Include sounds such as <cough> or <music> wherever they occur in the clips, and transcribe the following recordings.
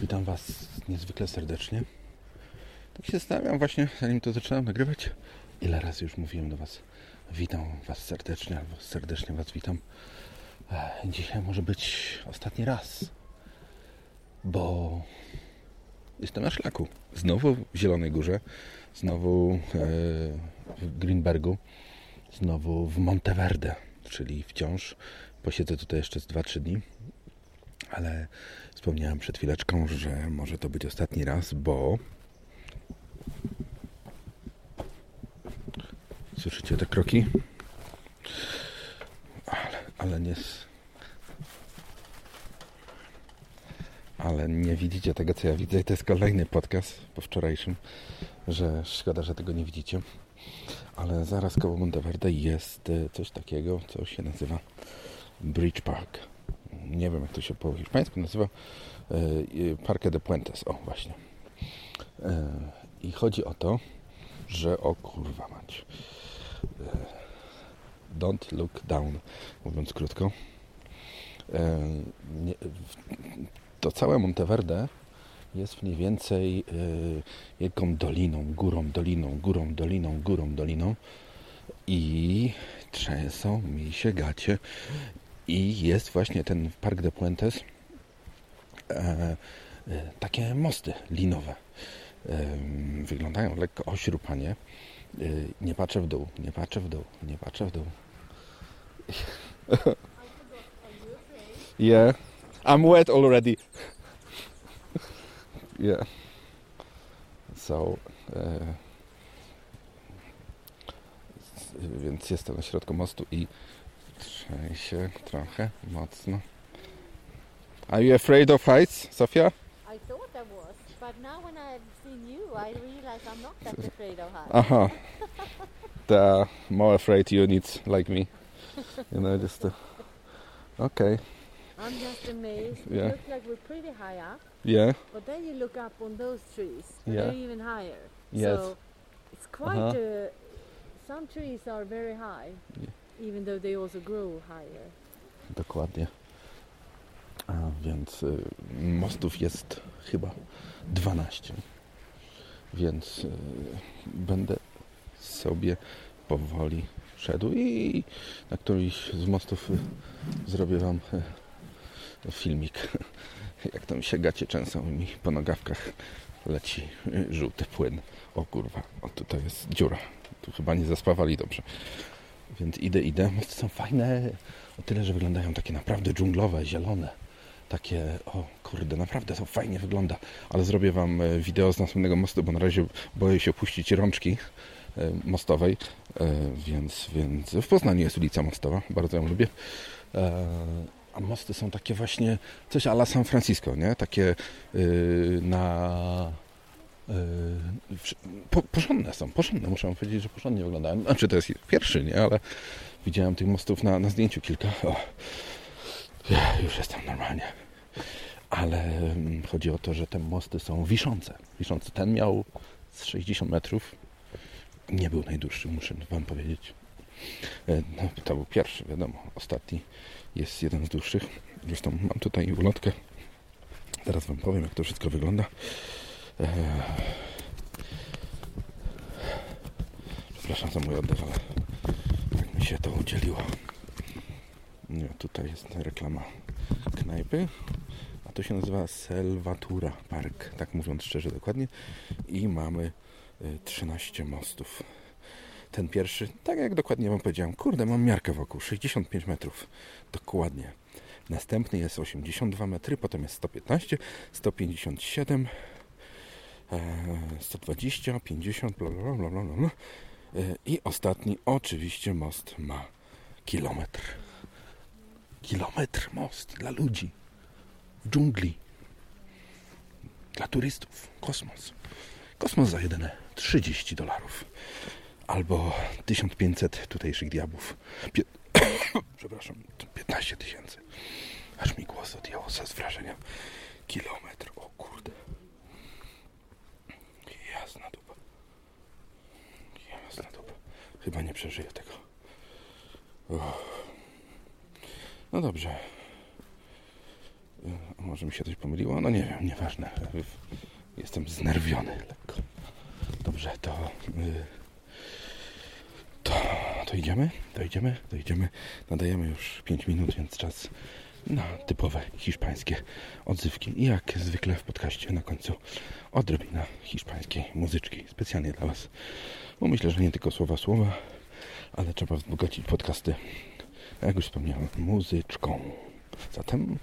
Witam Was niezwykle serdecznie. Tak się zastanawiam właśnie, zanim to zaczynam nagrywać, ile razy już mówiłem do Was. Witam Was serdecznie, albo serdecznie Was witam. E, Dzisiaj może być ostatni raz, bo jestem na szlaku. Znowu w Zielonej Górze, znowu e, w Greenbergu, znowu w Monteverde, czyli wciąż posiedzę tutaj jeszcze z 2-3 dni ale wspomniałem przed chwileczką, że może to być ostatni raz, bo słyszycie te kroki? Ale, ale nie ale nie widzicie tego, co ja widzę i to jest kolejny podcast po wczorajszym, że szkoda, że tego nie widzicie. Ale zaraz koło Monteverde jest e, coś takiego, co się nazywa Bridge Park nie wiem jak to się po hiszpańsku nazywa, e, Parque de Puentes, o właśnie. E, I chodzi o to, że o kurwa mać. E, Don't look down, mówiąc krótko. To całe Monteverde jest mniej więcej jaką doliną, górą, doliną, górą, doliną, górą, doliną i trzęsą mi się gacie i jest właśnie ten Park de Puentes, e, e, takie mosty linowe. E, wyglądają lekko ośrupanie. Nie patrzę w dół, nie patrzę w dół, nie patrzę w dół. yeah, I'm wet already. yeah. So, e, więc jestem na środku mostu i Trzęsie trochę mocno. Are you afraid of heights, Sofia? I thought I was, but now when I've seen you, I realize I'm not that afraid of heights. Aha. The more afraid units like me. You know, just. Uh, okay. I'm just amazed. Yeah. It looks like we're pretty high up, Yeah. but then you look up on those trees, Yeah. they're even higher. Yes. So it's quite Uh-huh. a, some trees are very high, even though they also grow higher. Dokładnie. A więc y, mostów jest chyba 12. Więc y, będę sobie powoli szedł i na któryś z mostów y, zrobię Wam y, filmik. <laughs> Jak tam się gacie często mi po nogawkach leci y, żółty płyn. O kurwa, o tutaj jest dziura. Tu chyba nie zaspawali dobrze. Więc idę, idę. <laughs> Mosty są fajne o tyle, że wyglądają takie naprawdę dżunglowe, zielone. Takie, o kurde, naprawdę to fajnie wygląda. Ale zrobię Wam e, wideo z następnego mostu, bo na razie boję się puścić rączki e, mostowej. E, Więc, więc w Poznaniu jest ulica mostowa, bardzo ją lubię. A mosty są takie właśnie coś ala San Francisco, nie? Takie y, na... y, wsz- Po, porządne są, porządne, muszę powiedzieć, że porządnie wyglądają. Znaczy to jest pierwszy, nie? Ale widziałem tych mostów na, na zdjęciu kilka. O, już jestem normalnie. Ale mm, chodzi o to, że te mosty są wiszące. wiszące. Ten miał z 60 metrów. Nie był najdłuższy, muszę Wam powiedzieć. E, No, to był pierwszy, wiadomo. Ostatni jest jeden z dłuższych. Zresztą mam tutaj ulotkę. Zaraz Wam powiem, jak to wszystko wygląda. Przepraszam za mój oddech, ale tak mi się to udzieliło. Nie, tutaj jest reklama knajpy, a to się nazywa Selvatura Park, tak mówiąc szczerze dokładnie. I mamy y, 13 mostów. Ten pierwszy, tak jak dokładnie Wam powiedziałem, kurde, mam miarkę wokół, 65 metrów. Dokładnie. Następny jest 82 metry, potem jest 115, 157, e, 120, 50, bla bla bla bla bla. bla. E, I ostatni, oczywiście, most ma kilometr. Kilometr most dla ludzi. W dżungli. Dla turystów. Kosmos. Kosmos za jedyne 30 dolarów. Albo 1500 tutejszych diabłów. Pie... <coughs> Przepraszam, 15 tysięcy. Aż mi głos odjęło ze wrażenia. Kilometr, Chyba nie przeżyję tego. Uff. No dobrze. A może mi się coś pomyliło? No nie wiem, nieważne. Jestem znerwiony lekko. Dobrze, to... y, To, to idziemy? To idziemy? To idziemy. Nadajemy już 5 minut, więc czas na typowe hiszpańskie odzywki. I jak zwykle w podcaście na końcu odrobina hiszpańskiej muzyczki. Specjalnie dla Was. Bo myślę, że nie tylko słowa słowa, ale trzeba wzbogacić podcasty, jak już wspomniałem, muzyczką. Zatem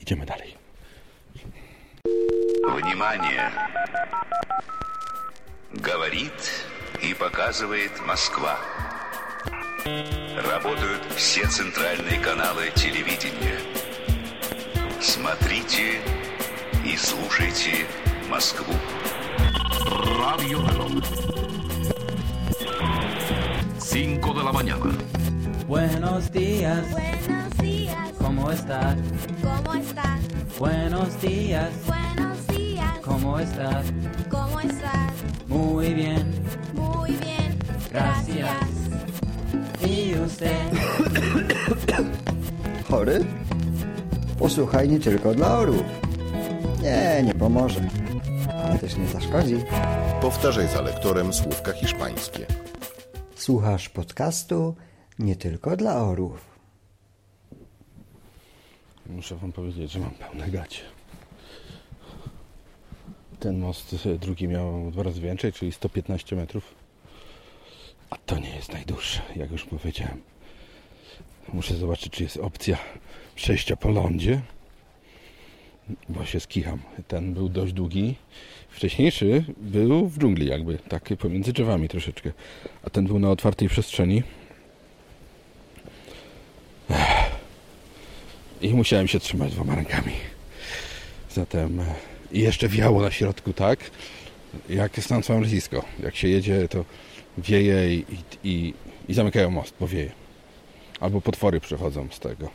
idziemy dalej. Внимание! Говорит и показывает Москва. Работают все центральные каналы телевидения. Смотрите и слушайте Москву. Radio Reloj. 5 de la mañana. Buenos días, Buenos días, ¿cómo estás? ¿cómo estás? Buenos días, Buenos días, ¿cómo estás? ¿cómo estás? Muy bien, Muy bien, Gracias. <coughs> Chory? Posłuchaj nie tylko dla orłów. Nie, nie pomoże. Ale też nie zaszkodzi. Powtarzaj za lektorem słówka hiszpańskie. Słuchasz podcastu nie tylko dla orłów. Muszę wam powiedzieć, że mam pełne gacie. Ten most drugi miał dwa razy więcej, czyli 115 metrów. A to nie jest najdłuższy, jak już powiedziałem. Muszę zobaczyć, czy jest opcja przejścia po lądzie, bo się skicham. Ten był dość długi. Wcześniejszy był w dżungli jakby, tak pomiędzy drzewami troszeczkę. A ten był na otwartej przestrzeni. I musiałem się trzymać dwoma rękami. Zatem e, i jeszcze wiało na środku tak, jak jest San Francisco. Jak się jedzie, to wieje i, i, i zamykają most, bo wieje. Albo potwory przechodzą z tego.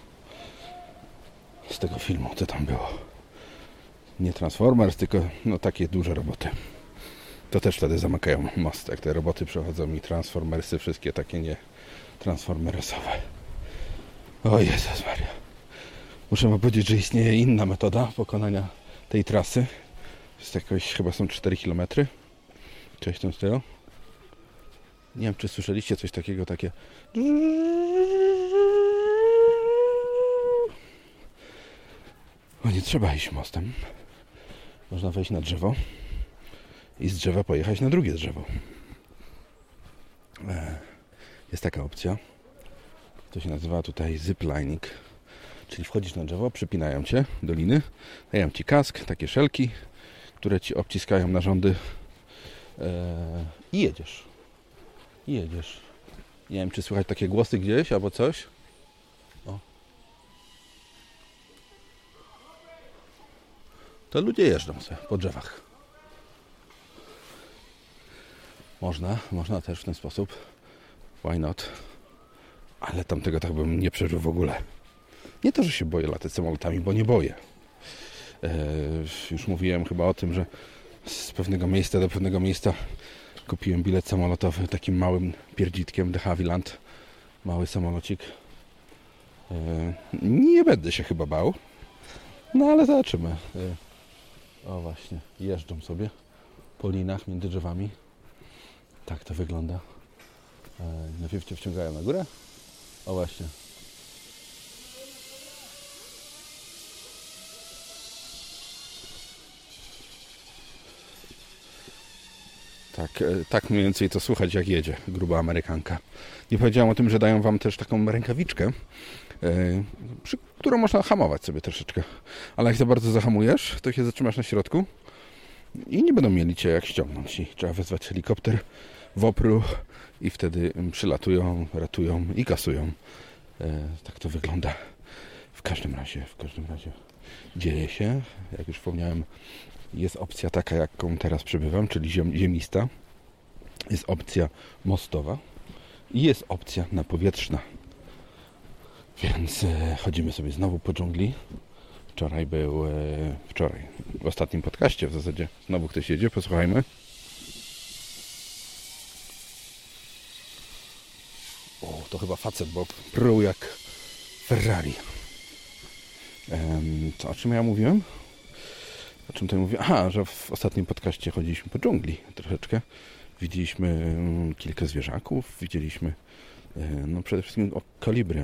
Z tego filmu, co tam było. Nie Transformers, tylko no takie duże roboty. To też wtedy zamykają most, jak te roboty przechodzą i Transformersy, wszystkie takie nie Transformersowe. O Jezus Maria. Muszę wam powiedzieć, że istnieje inna metoda pokonania tej trasy. Jest jakoś, chyba są 4 km. Coś w tym stylu. Nie wiem, czy słyszeliście coś takiego, takie... O, nie trzeba iść mostem. Można wejść na drzewo i z drzewa pojechać na drugie drzewo. E, Jest taka opcja. To się nazywa tutaj ziplining. Czyli wchodzisz na drzewo, przypinają cię do liny, dają ci kask, takie szelki, które ci obciskają narządy e, i jedziesz. I jedziesz. Nie wiem, czy słychać takie głosy gdzieś albo coś. O. To ludzie jeżdżą sobie po drzewach. Można, można też w ten sposób. Why not? Ale tamtego tak bym nie przeżył w ogóle. Nie to, że się boję latać samolotami, bo nie boję. E, już mówiłem chyba o tym, że z pewnego miejsca do pewnego miejsca kupiłem bilet samolotowy takim małym pierdzitkiem de Havilland. Mały samolocik. E, nie będę się chyba bał. No ale zobaczymy. E, o właśnie, jeżdżą sobie po linach między drzewami. Tak to wygląda. E, najpierw cię wciągają na górę. O właśnie, Tak, e, tak mniej więcej to słuchać jak jedzie gruba Amerykanka. Nie powiedziałem o tym, że dają Wam też taką rękawiczkę, e, przy, którą można hamować sobie troszeczkę. Ale jak za bardzo zahamujesz, to się zatrzymasz na środku i nie będą mieli Cię jak ściągnąć. I trzeba wezwać helikopter w opru i wtedy przylatują, ratują i kasują. E, Tak to wygląda. W każdym razie, w każdym razie dzieje się. Jak już wspomniałem, jest opcja taka, jaką teraz przebywam, czyli ziem, ziemista. Jest opcja mostowa i jest opcja napowietrzna. Więc e, chodzimy sobie znowu po dżungli. Wczoraj był, e, wczoraj, w ostatnim podcaście w zasadzie, znowu ktoś jedzie, posłuchajmy. O, to chyba facet, bo pruł jak Ferrari. Em, Co, o czym ja mówiłem? O czym tutaj mówię? Aha, że w ostatnim podcaście chodziliśmy po dżungli troszeczkę. Widzieliśmy mm, kilka zwierzaków, widzieliśmy e, no przede wszystkim o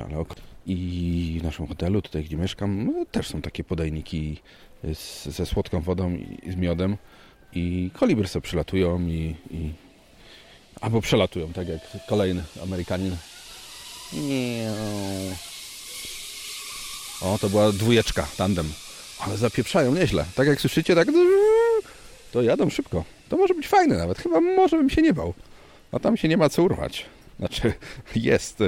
ale o, i w naszym hotelu, tutaj gdzie mieszkam, no, też są takie podajniki z, ze słodką wodą i, z miodem i kolibry sobie przylatują i, i albo przelatują, tak jak kolejny Amerykanin. O, to była dwójeczka, tandem. Ale zapieprzają nieźle. Tak jak słyszycie, tak to jadą szybko. To może być fajne nawet. Chyba może bym się nie bał. A tam się nie ma co urwać. Znaczy, <laughs> jest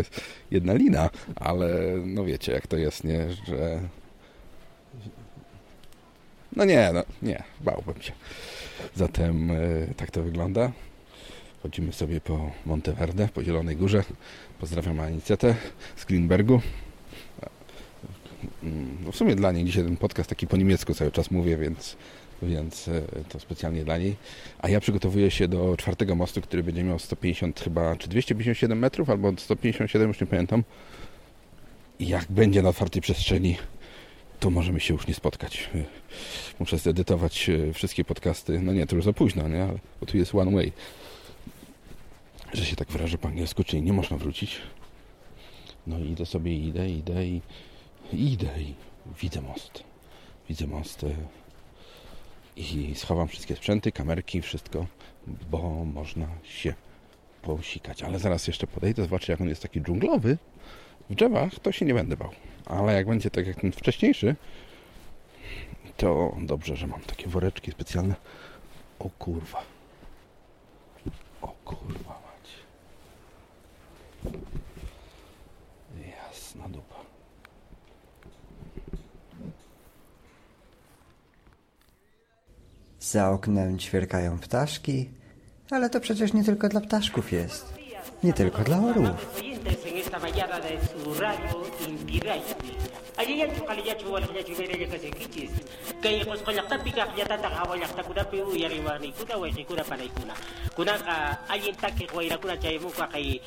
jedna lina, ale no wiecie, jak to jest, nie? Że... No nie, no nie, bałbym się. Zatem e, tak to wygląda. Chodzimy sobie po Monteverde, po Zielonej Górze. Pozdrawiam Anicetę z Greenbergu. No w sumie dla niej dzisiaj ten podcast taki po niemiecku cały czas mówię, więc, więc e, to specjalnie dla niej. A ja przygotowuję się do czwartego mostu, który będzie miał 150 chyba, czy 257 metrów, albo 157, już nie pamiętam. I jak będzie na otwartej przestrzeni, to możemy się już nie spotkać. E, Muszę zedytować e, wszystkie podcasty. No nie, to już za późno, nie? Bo tu jest one way. Że się tak wyrażę po angielsku, czyli nie można wrócić. No i idę sobie, idę, idę i idę i widzę most. Widzę most e, i schowam wszystkie sprzęty, kamerki, wszystko, bo można się posikać. Ale zaraz jeszcze podejdę, zobaczę jak on jest taki dżunglowy. W drzewach to się nie będę bał. Ale jak będzie tak jak ten wcześniejszy, to dobrze, że mam takie woreczki specjalne. O kurwa. O kurwa mać. Za oknem ćwierkają ptaszki, ale to przecież nie tylko dla ptaszków jest. Nie tylko dla orłów. алияч қалияч уалияч веререкасе кичис кай қосқояқта пикақлятата қаваяқтакунаpi уяриваникуна уайқикуна палайкуна кунаqa allintaqi wayrакуна chaymuqa кай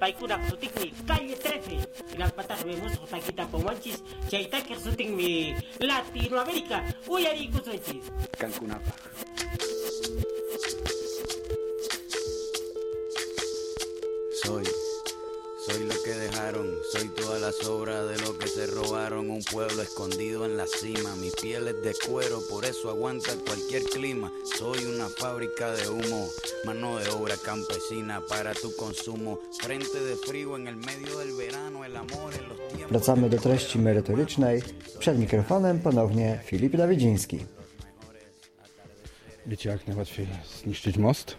paykunaq sutinmi calle 13 hinalpataq rimusqa takitapawanchis chaytaqiq sutinmi latinoamérica uyariykusunchis kankunapaq soy todas las obras de lo que se robaron, un pueblo escondido en la cima, mi piel es de cuero, por eso aguanta cualquier clima, soy una fábrica de humo, mano de obra campesina para tu consumo, frente de frío en el medio del verano, el amor en los tiempos... Wracamy do treści merytorycznej. Przed mikrofonem ponownie Filip Dawidziński. Wiecie, jak najłatwiej zniszczyć most?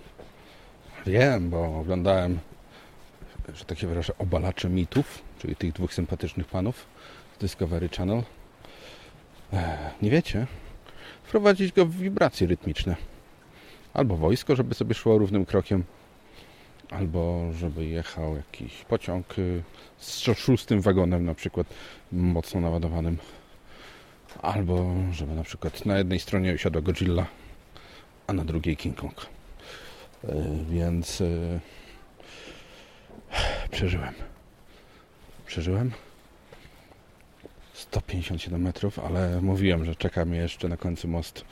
Wiem, bo oglądałem, że tak się wyrażę, obalacze mitów, czyli tych dwóch sympatycznych panów z Discovery Channel. Ech, nie wiecie? Wprowadzić go w wibracje rytmiczne. Albo wojsko, żeby sobie szło równym krokiem, albo żeby jechał jakiś pociąg y, z szóstym wagonem na przykład mocno naładowanym. Albo żeby na przykład na jednej stronie siadła Godzilla, a na drugiej King Kong. E, Więc e, przeżyłem. Przeżyłem. 157 metrów, ale mówiłem, że czeka mnie jeszcze na końcu most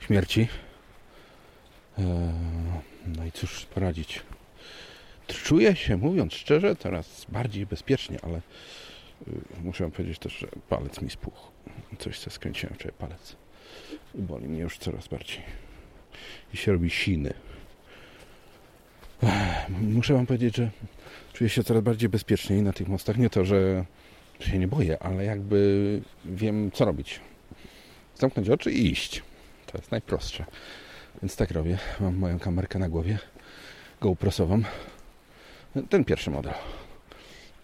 śmierci. E, No i cóż poradzić. Czuję się, mówiąc szczerze, teraz bardziej bezpiecznie, ale y, muszę wam powiedzieć też, że palec mi spuchł. Coś co skręciłem wczoraj palec. I boli mnie już coraz bardziej. I się robi siny. Ech, Muszę wam powiedzieć, że czuję się coraz bardziej bezpieczniej na tych mostach. Nie to, że się nie boję, ale jakby wiem, co robić. Zamknąć oczy i iść. To jest najprostsze. Więc tak robię. Mam moją kamerkę na głowie. GoProsową. Ten pierwszy model.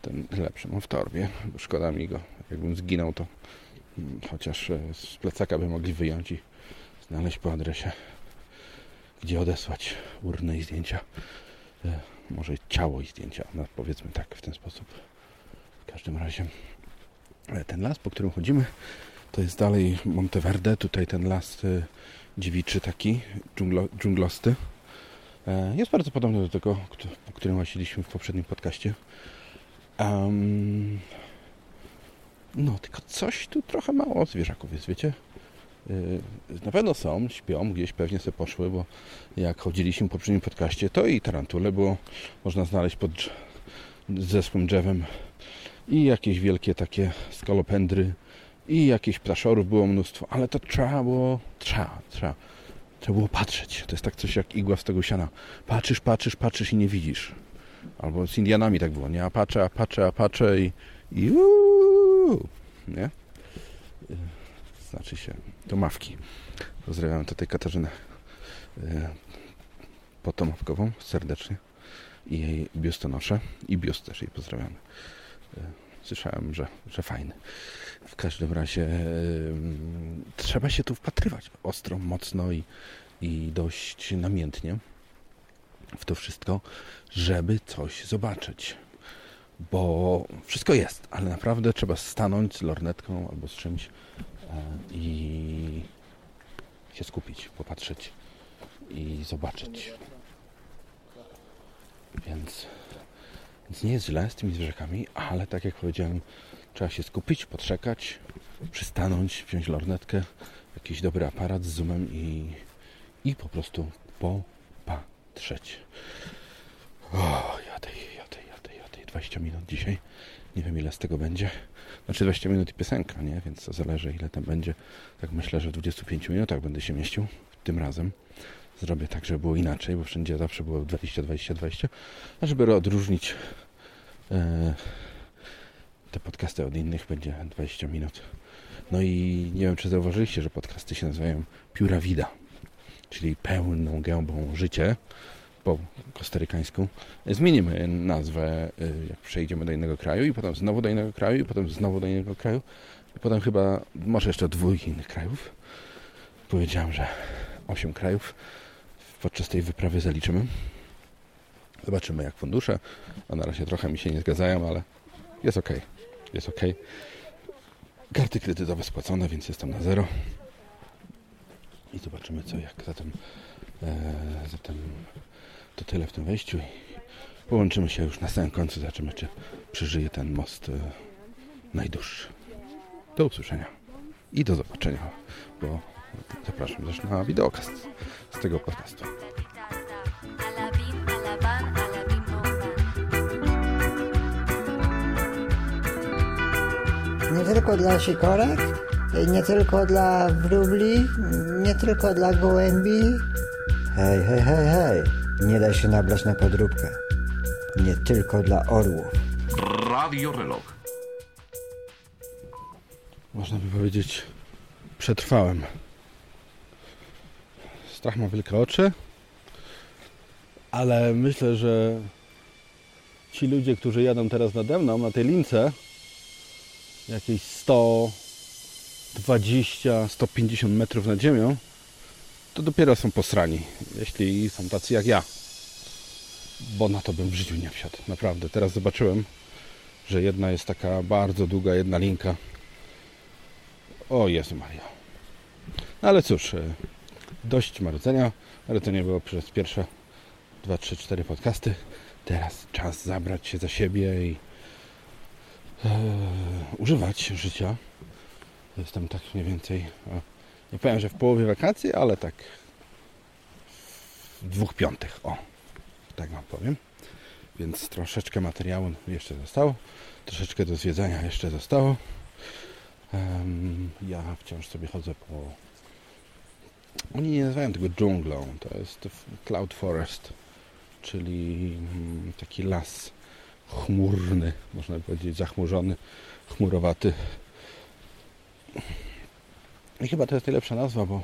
Ten lepszy mam w torbie. Szkoda mi go. Jakbym zginął, to chociaż e, z plecaka by mogli wyjąć i znaleźć po adresie, gdzie odesłać urnę i zdjęcia. Może ciało i zdjęcia. No, powiedzmy tak, w ten sposób. W każdym razie e, ten las, po którym chodzimy, to jest dalej Monteverde. Tutaj ten las e, dziewiczy taki, dżunglo, dżunglosty. E, Jest bardzo podobny do tego, po którym łaziliśmy w poprzednim podcaście. Em, No, tylko coś tu trochę mało zwierzaków jest, wiecie? Yy, Na pewno są, śpią, gdzieś pewnie sobie poszły, bo jak chodziliśmy po poprzednim podcaście, to i tarantule było można znaleźć pod zespłym drzewem i jakieś wielkie takie skalopendry i jakieś ptaszorów było mnóstwo, ale to trzeba było, trzeba, trzeba, trzeba było patrzeć. To jest tak coś jak igła z tego siana. Patrzysz, patrzysz, patrzysz i nie widzisz. Albo z Indianami tak było, nie? A patrzę, a patrzę, a patrzę i, i uuu, nie? Znaczy się, to mawki. Pozdrawiam tutaj Katarzynę y, Potomawkową serdecznie i jej biustonoszę i biust też jej pozdrawiamy. Y, Słyszałem, że, że fajny. W każdym razie y, trzeba się tu wpatrywać ostro, mocno i, i dość namiętnie w to wszystko, żeby coś zobaczyć. Bo wszystko jest, ale naprawdę trzeba stanąć z lornetką albo z czymś e, i się skupić, popatrzeć i zobaczyć. Więc, więc nie jest źle z tymi zwierzakami, ale tak jak powiedziałem, trzeba się skupić, poczekać, przystanąć, wziąć lornetkę, jakiś dobry aparat z zoomem i, i po prostu popatrzeć. O, jadę. 20 minut dzisiaj. Nie wiem ile z tego będzie. Znaczy 20 minut i piosenka, nie? Więc to zależy ile tam będzie. Tak myślę, że w 25 minutach będę się mieścił. Tym razem zrobię tak, żeby było inaczej, bo wszędzie zawsze było 20, 20, 20. A żeby odróżnić e, te podcasty od innych, będzie 20 minut. No i nie wiem, czy zauważyliście, że podcasty się nazywają Pióra Vida, czyli pełną gębą życie po kostarykańsku. Zmienimy nazwę, y, jak przejdziemy do innego kraju i potem znowu do innego kraju i potem znowu do innego kraju i potem chyba może jeszcze dwóch innych krajów. Powiedziałem, że 8 krajów podczas tej wyprawy zaliczymy. Zobaczymy jak fundusze. A na razie trochę mi się nie zgadzają, ale jest ok. Jest ok. Karty kredytowe spłacone, więc jestem na zero. I zobaczymy co jak. Zatem, zatem to tyle w tym wejściu i połączymy się już na samym końcu. Zobaczymy czy przeżyje ten most e, najdłuższy. Do usłyszenia i do zobaczenia, bo zapraszam też na wideokast z tego podcastu. Nie tylko dla sikorek, nie tylko dla wróbli, nie tylko dla gołębi. Hej, hej, hej, hej, nie daj się nabrać na podróbkę. Nie tylko dla orłów. Radio Reloj. Można by powiedzieć, przetrwałem. Strach ma wielkie oczy, ale myślę, że ci ludzie, którzy jadą teraz nade mną na tej lince, jakieś 120, 150 metrów nad ziemią, to dopiero są posrani, jeśli są tacy jak ja. Bo na to bym w życiu nie wsiadł, naprawdę. Teraz zobaczyłem, że jedna jest taka bardzo długa, jedna linka. O Jezu Maria. No ale cóż, e, dość marudzenia, ale to nie było przez pierwsze 2, 3, 4 podcasty. Teraz czas zabrać się za siebie i e, używać życia. Jestem tak mniej więcej, nie powiem, że w połowie wakacji, ale tak w dwóch piątych, o, tak wam powiem. Więc troszeczkę materiału jeszcze zostało, troszeczkę do zwiedzania jeszcze zostało. Ja wciąż sobie chodzę po... Oni nie nazywają tego dżunglą, to jest cloud forest, czyli mm, taki las chmurny, można powiedzieć zachmurzony, chmurowaty. I chyba to jest najlepsza nazwa, bo,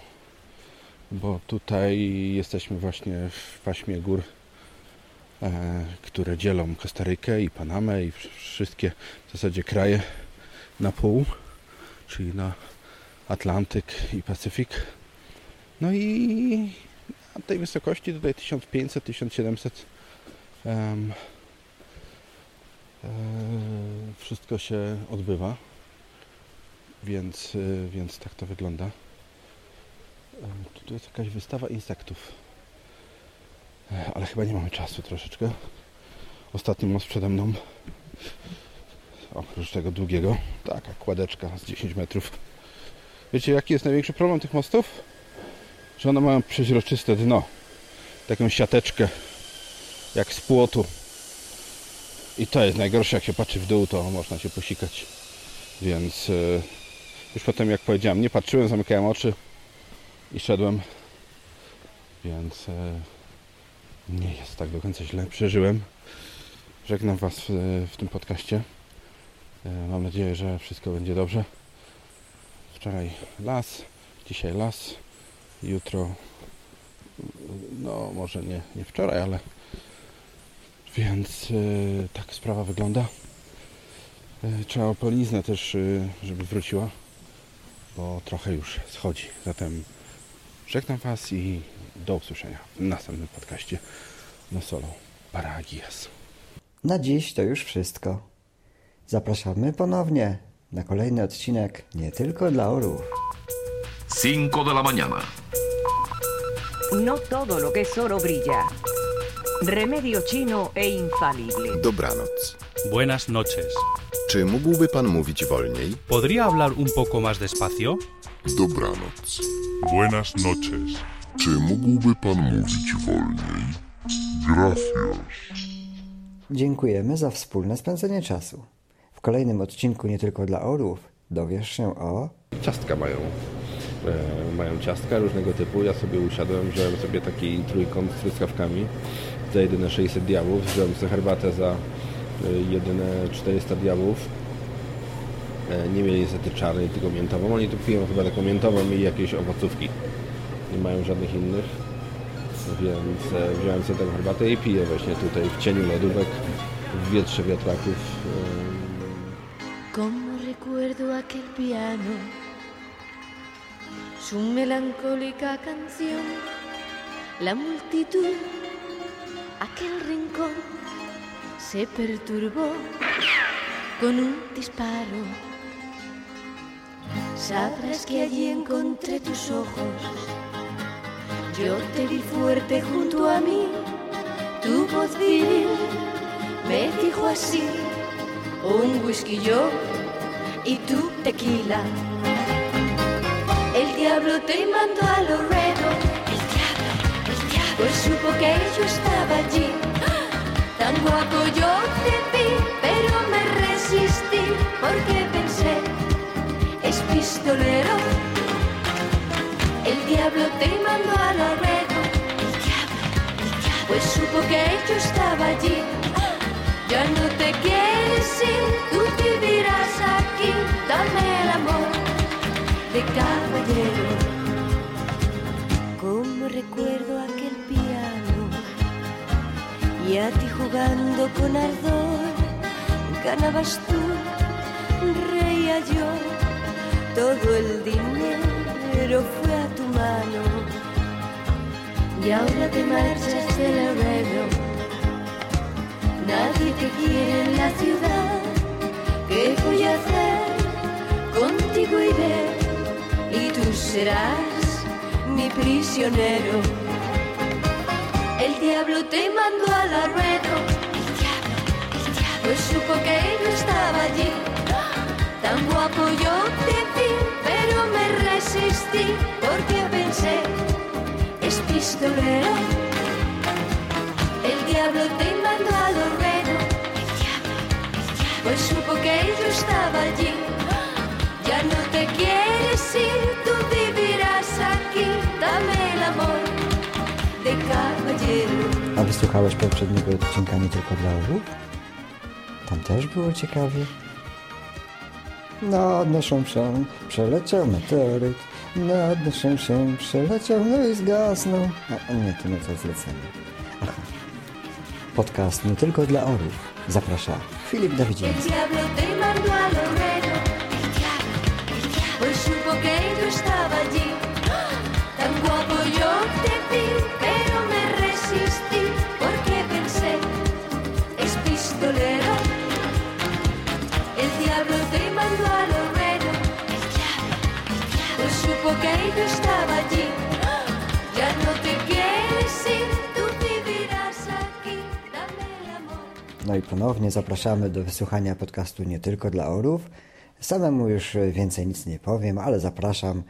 bo tutaj jesteśmy właśnie w paśmie gór, e, które dzielą Kostarykę i Panamę i wsz- wszystkie w zasadzie kraje na pół, czyli na Atlantyk i Pacyfik. No i na tej wysokości tutaj 1500-1700 em, e, wszystko się odbywa. Więc, y, więc tak to wygląda. Tu jest jakaś wystawa insektów. Ale chyba nie mamy czasu troszeczkę. Ostatni most przede mną. oprócz tego długiego, taka kładeczka z 10 metrów. Wiecie jaki jest największy problem tych mostów? Że one mają przeźroczyste dno. Taką siateczkę jak z płotu. I to jest najgorsze, jak się patrzy w dół, to można się posikać. Więc yy, już potem, jak powiedziałem, nie patrzyłem, zamykałem oczy i szedłem. Więc yy, nie jest tak do końca źle. Przeżyłem. Żegnam Was w, w tym podcaście. Yy, mam nadzieję, że wszystko będzie dobrze. Wczoraj las, dzisiaj las, jutro, no może nie, nie wczoraj, ale więc tak sprawa wygląda. Trzeba opaliznę też, yy, żeby wróciła, bo trochę już schodzi. Zatem żegnam Was i do usłyszenia w następnym podcaście na solo Paragias. Na dziś to już wszystko. Zapraszamy ponownie na kolejny odcinek nie tylko dla orłów. 5 de la mañana. No todo lo que es oro brilla. Remedio chino e infalible. Dobranoc. Buenas noches. Czy mógłby pan mówić wolniej? ¿Podría hablar un poco más despacio? Dobranoc. Buenas noches. Czy mógłby pan mówić wolniej? Gracias. Dziękujemy za wspólne spędzenie czasu. W kolejnym odcinku nie tylko dla orłów dowiesz się o... Ciastka mają. E, mają ciastka różnego typu. Ja sobie usiadłem, wziąłem sobie taki trójkąt z truskawkami za jedyne 600 diabłów. Wziąłem sobie herbatę za jedyne 400 diabłów. E, nie mieli niestety czarnej, tylko miętową. Oni tu piją chyba taką miętową i jakieś owocówki. Nie mają żadnych innych. Więc e, wziąłem sobie tę herbatę i piję właśnie tutaj w cieniu lodówek, w wietrze wiatraków. E, Como recuerdo aquel piano, su melancólica canción, la multitud, aquel rincón, se perturbó con un disparo. Sabrás que allí encontré tus ojos, yo te vi fuerte junto a mí, tu voz viril me dijo así un whisky yo y tu tequila. El diablo te mandó a Loredo, el diablo, el diablo, pues supo que yo estaba allí. Tan guapo yo te vi, pero me resistí porque pensé, es pistolero. El diablo te mandó a el diablo, el diablo, pues supo que yo estaba allí. Ya no te quieres ir, tú vivirás aquí. Dame el amor de caballero. Como recuerdo piano y a ti jugando con ardor. Ganabas tú, reía yo. Todo el dinero fue a tu mano. Y ahora te marchas del Laredo. Nadie te quiere en la ciudad. ¿Qué voy a hacer? Contigo iré y tú serás mi prisionero. Diablo te mandó a la rueda. El diablo, el diablo. Pues supo que yo estaba allí. Tan guapo yo te vi, pero me resistí porque pensé, es pistolero. El diablo te mandó a Loreno. El diablo, el diablo. Pues supo que yo estaba allí. Ya no te quieres ir, tú vivirás aquí. Dame el amor de caballero. A wysłuchałeś poprzedniego odcinka nie tylko dla orłów? Tam też było ciekawie. Nad naszą wsią przeleciał meteoryt. Nad naszą wsią przeleciał, no i zgasnął. A, nie, to nie to zlecenie. Aha. Podcast nie tylko dla orłów. Zaprasza Filip Dawidziński. No i ponownie zapraszamy do wysłuchania podcastu nie tylko dla orów. Samemu już więcej nic nie powiem, ale zapraszam